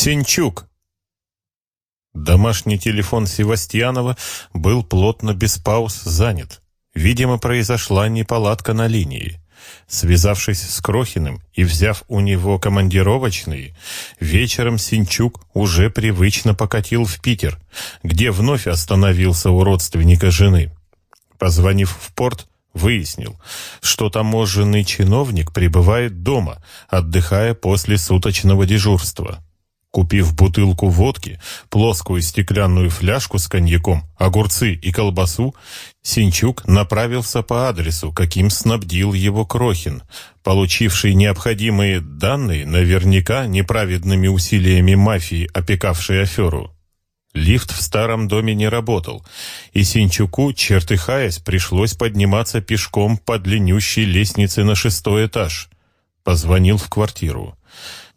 Синчук. Домашний телефон Севастьянова был плотно без пауз занят. Видимо, произошла неполадка на линии. Связавшись с Крохиным и взяв у него командировочные, вечером Синчук уже привычно покатил в Питер, где вновь остановился у родственника жены. Позвонив в порт, выяснил, что таможенный чиновник пребывает дома, отдыхая после суточного дежурства. Купив бутылку водки, плоскую стеклянную фляжку с коньяком, огурцы и колбасу, Синчук направился по адресу, каким снабдил его Крохин, получивший необходимые данные наверняка неправедными усилиями мафии, опекавшей аферу. Лифт в старом доме не работал, и Синчуку, чертыхаясь, пришлось подниматься пешком по длиннющей лестнице на шестой этаж. Позвонил в квартиру.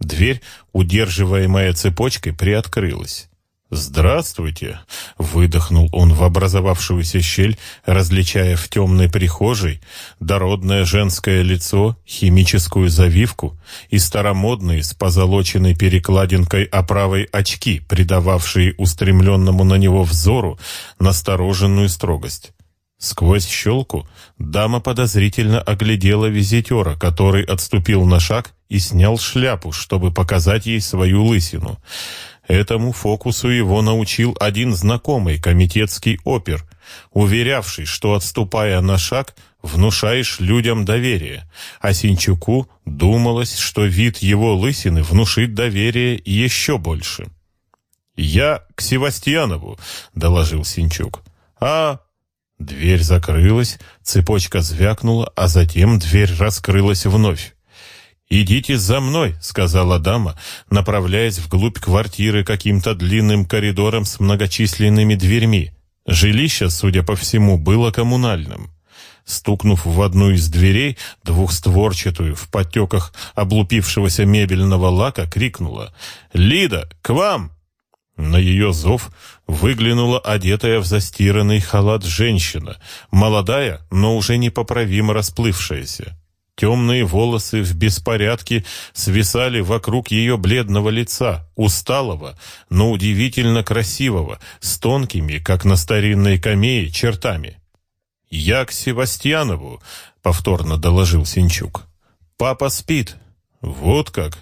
Дверь, удерживаемая цепочкой, приоткрылась. «Здравствуйте!» — выдохнул он в образовавшуюся щель, различая в темной прихожей дородное женское лицо, химическую завивку и старомодные с позолоченной перекладинкой оправой очки, придававшие устремленному на него взору настороженную строгость. Сквозь щелку дама подозрительно оглядела визитера, который отступил на шаг и снял шляпу, чтобы показать ей свою лысину. Этому фокусу его научил один знакомый комитетский опер, уверявший, что, отступая на шаг, внушаешь людям доверие, а Синчуку думалось, что вид его лысины внушит доверие еще больше. «Я к Севастьянову», — доложил Синчук. «А Дверь закрылась, цепочка звякнула, а затем дверь раскрылась вновь. «Идите за мной», — сказала дама, направляясь вглубь квартиры каким-то длинным коридором с многочисленными дверьми. Жилище, судя по всему, было коммунальным. Стукнув в одну из дверей, двухстворчатую, в потеках облупившегося мебельного лака, крикнула «Лида, к вам!» На ее зов выглянула одетая в застиранный халат женщина, молодая, но уже непоправимо расплывшаяся. Темные волосы в беспорядке свисали вокруг ее бледного лица, усталого, но удивительно красивого, с тонкими, как на старинной камее, чертами. «Я к Севастьянову», — повторно доложил Синчук. «Папа спит». «Вот как?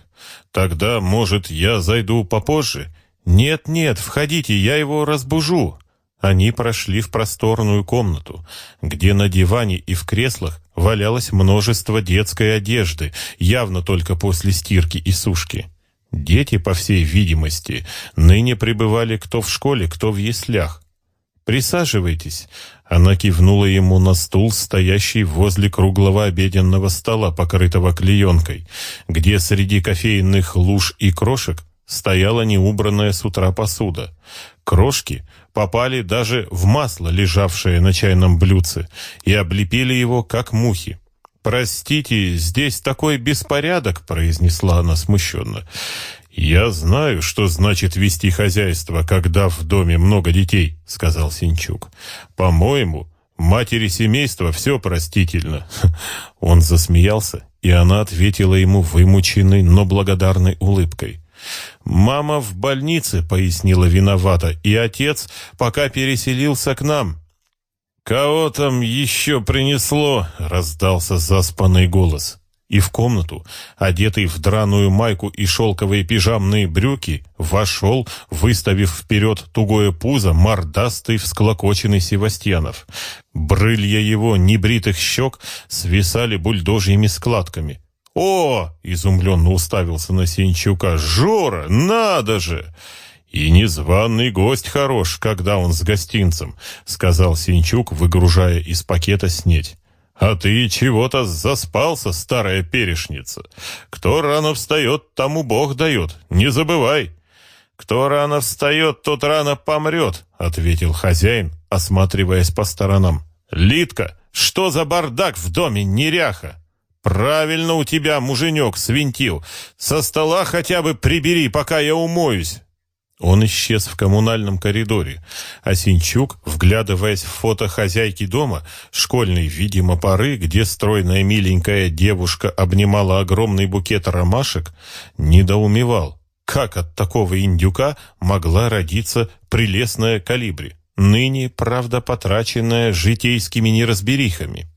Тогда, может, я зайду попозже?» «Нет-нет, входите, я его разбужу». Они прошли в просторную комнату, где на диване и в креслах валялось множество детской одежды, явно только после стирки и сушки. Дети, по всей видимости, ныне пребывали кто в школе, кто в яслях. «Присаживайтесь», — она кивнула ему на стул, стоящий возле круглого обеденного стола, покрытого клеенкой, где среди кофейных луж и крошек стояла неубранная с утра посуда. Крошки попали даже в масло, лежавшее на чайном блюдце, и облепили его, как мухи. «Простите, здесь такой беспорядок», — произнесла она смущенно. «Я знаю, что значит вести хозяйство, когда в доме много детей», — сказал Синчук. «По-моему, матери семейства все простительно». Он засмеялся, и она ответила ему вымученной, но благодарной улыбкой. «Мама в больнице», — пояснила виновата, «и отец пока переселился к нам». «Кого там еще принесло?» — раздался заспанный голос. И в комнату, одетый в драную майку и шелковые пижамные брюки, вошел, выставив вперед тугое пузо, мордастый всклокоченный Севастьянов. Брылья его небритых щек свисали бульдожьими складками. «О!» — изумленно уставился на Синчука. «Жора, надо же!» «И незваный гость хорош, когда он с гостинцем», — сказал Синчук, выгружая из пакета снеть. «А ты чего-то заспался, старая перешница. Кто рано встает, тому Бог дает. Не забывай». «Кто рано встает, тот рано помрет», — ответил хозяин, осматриваясь по сторонам. «Литка, что за бардак в доме, неряха?» «Правильно у тебя, муженек, свинтил. Со стола хотя бы прибери, пока я умоюсь». Он исчез в коммунальном коридоре, а Синчук, вглядываясь в фото хозяйки дома, школьной, видимо, поры, где стройная миленькая девушка обнимала огромный букет ромашек, недоумевал. как от такого индюка могла родиться прелестная калибри, ныне, правда, потраченная житейскими неразберихами.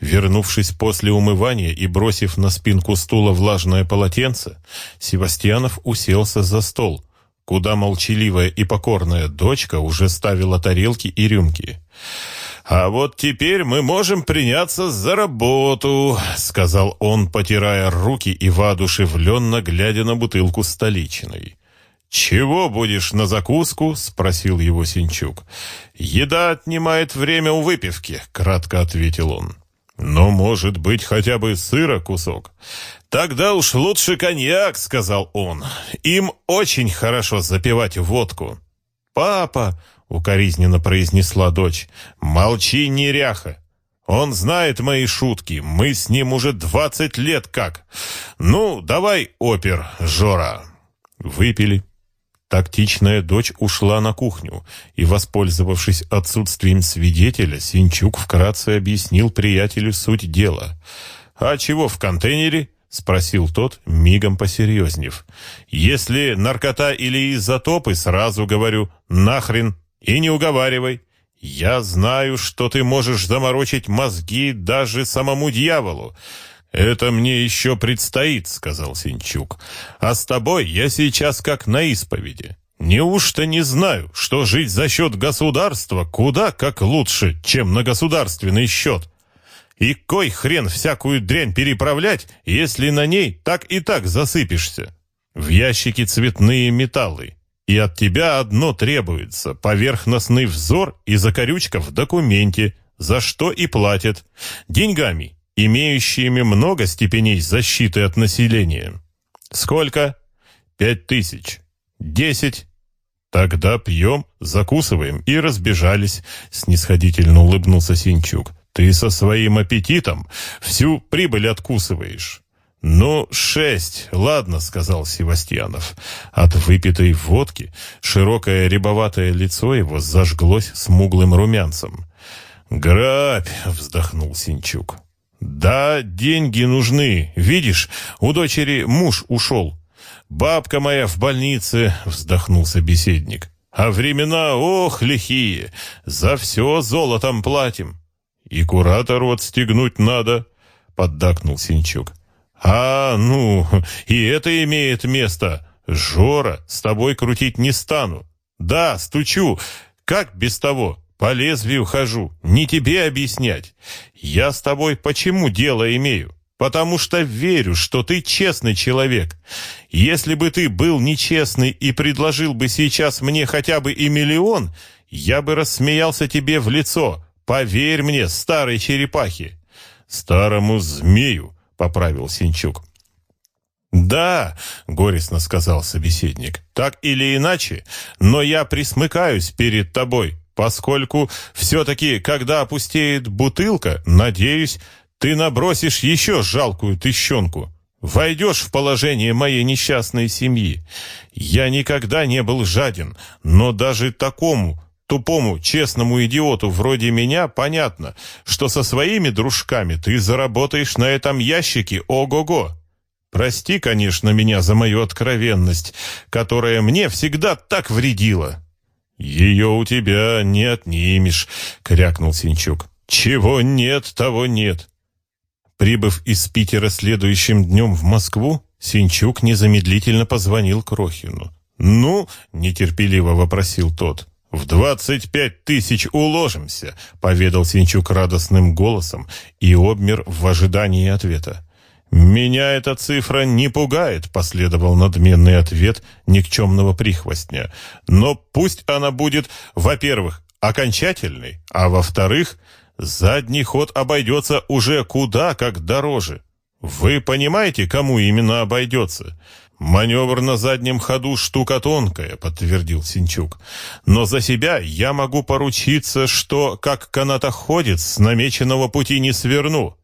Вернувшись после умывания и бросив на спинку стула влажное полотенце, Севастьянов уселся за стол, куда молчаливая и покорная дочка уже ставила тарелки и рюмки. «А вот теперь мы можем приняться за работу», — сказал он, потирая руки и воодушевленно глядя на бутылку столичной. «Чего будешь на закуску?» — спросил его Синчук. «Еда отнимает время у выпивки», — кратко ответил он. «Но, может быть, хотя бы сыра кусок?» «Тогда уж лучше коньяк», — сказал он. «Им очень хорошо запивать водку». «Папа», — укоризненно произнесла дочь, — «молчи, неряха. Он знает мои шутки, мы с ним уже двадцать лет как. Ну, давай опер, Жора». Выпили. Тактичная дочь ушла на кухню, и, воспользовавшись отсутствием свидетеля, Синчук вкратце объяснил приятелю суть дела. «А чего в контейнере?» — спросил тот, мигом посерьезнев. «Если наркота или изотопы, сразу говорю, нахрен, и не уговаривай. Я знаю, что ты можешь заморочить мозги даже самому дьяволу. «Это мне еще предстоит», — сказал Синчук. «А с тобой я сейчас как на исповеди. Неужто не знаю, что жить за счет государства куда как лучше, чем на государственный счет? И кой хрен всякую дрянь переправлять, если на ней так и так засыпешься? В ящике цветные металлы, и от тебя одно требуется — поверхностный взор и закорючка в документе, за что и платят. Деньгами имеющими много степеней защиты от населения. Сколько? Пять тысяч. Десять. Тогда пьем, закусываем и разбежались, снисходительно улыбнулся Синчук. Ты со своим аппетитом всю прибыль откусываешь. «Ну, шесть, ладно», — сказал Севастьянов. От выпитой водки широкое рябоватое лицо его зажглось смуглым румянцем. «Грабь!» — вздохнул Синчук. «Да, деньги нужны. Видишь, у дочери муж ушел. Бабка моя в больнице», — вздохнул собеседник. «А времена, ох, лихие, за все золотом платим». «И куратору отстегнуть надо», — поддакнул Синчук. «А, ну, и это имеет место. Жора, с тобой крутить не стану. Да, стучу. Как без того? По лезвию хожу, не тебе объяснять. Я с тобой почему дело имею? Потому что верю, что ты честный человек. Если бы ты был нечестный и предложил бы сейчас мне хотя бы и миллион, я бы рассмеялся тебе в лицо. Поверь мне, старой черепахе. Старому змею, поправил Синчук. «Да», — горестно сказал собеседник, — «так или иначе, но я присмыкаюсь перед тобой поскольку все-таки, когда опустеет бутылка, надеюсь, ты набросишь еще жалкую тыщенку. Войдешь в положение моей несчастной семьи. Я никогда не был жаден, но даже такому, тупому, честному идиоту вроде меня понятно, что со своими дружками ты заработаешь на этом ящике ого-го. Прости, конечно, меня за мою откровенность, которая мне всегда так вредила. «Ее у тебя не отнимешь», — крякнул Синчук. «Чего нет, того нет». Прибыв из Питера следующим днем в Москву, Синчук незамедлительно позвонил Крохину. «Ну?» — нетерпеливо вопросил тот. «В двадцать пять тысяч уложимся», — поведал Синчук радостным голосом и обмер в ожидании ответа. «Меня эта цифра не пугает», — последовал надменный ответ никчемного прихвостня. «Но пусть она будет, во-первых, окончательной, а во-вторых, задний ход обойдется уже куда как дороже. Вы понимаете, кому именно обойдется?» «Маневр на заднем ходу штука тонкая», — подтвердил Синчук. «Но за себя я могу поручиться, что, как канатоходец, с намеченного пути не сверну».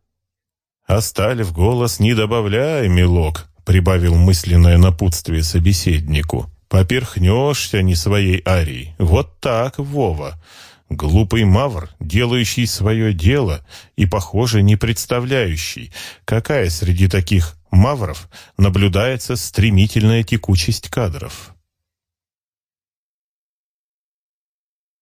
«Оставив голос, не добавляй, милок», — прибавил мысленное напутствие собеседнику. «Поперхнешься не своей арией. Вот так, Вова. Глупый мавр, делающий свое дело и, похоже, не представляющий, какая среди таких Мавров наблюдается стремительная текучесть кадров.